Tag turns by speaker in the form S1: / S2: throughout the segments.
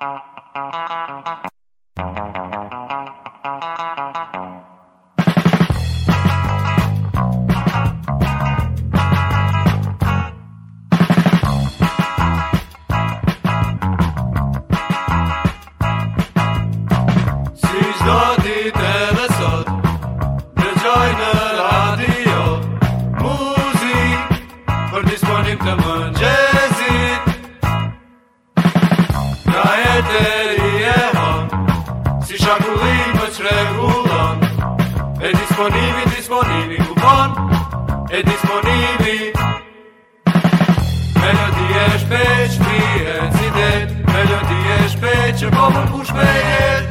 S1: She's not disponibili, disponibili u E disponibili Melodi e shpeq, mi e cidet Melodi e shpeq, e po më kush vejet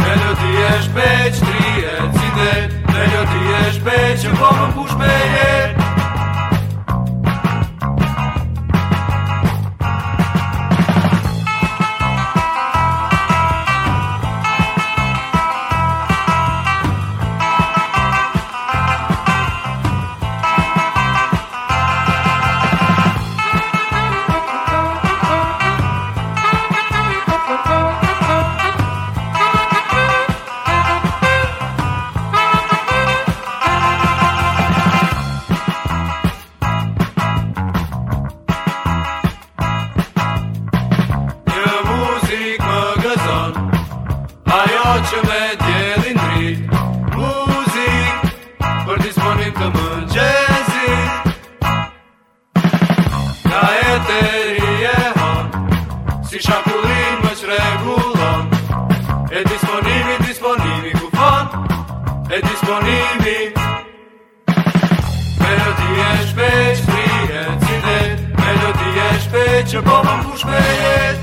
S1: Melodi e shpeq, tri e cidet Melodi e shpeq, e po më kush vejet që po më një shpejt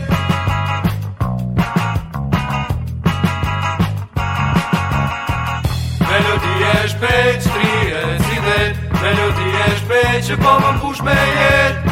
S1: Melodi e shpejt që si e sidet Melodi e shpejt që po më një shpejt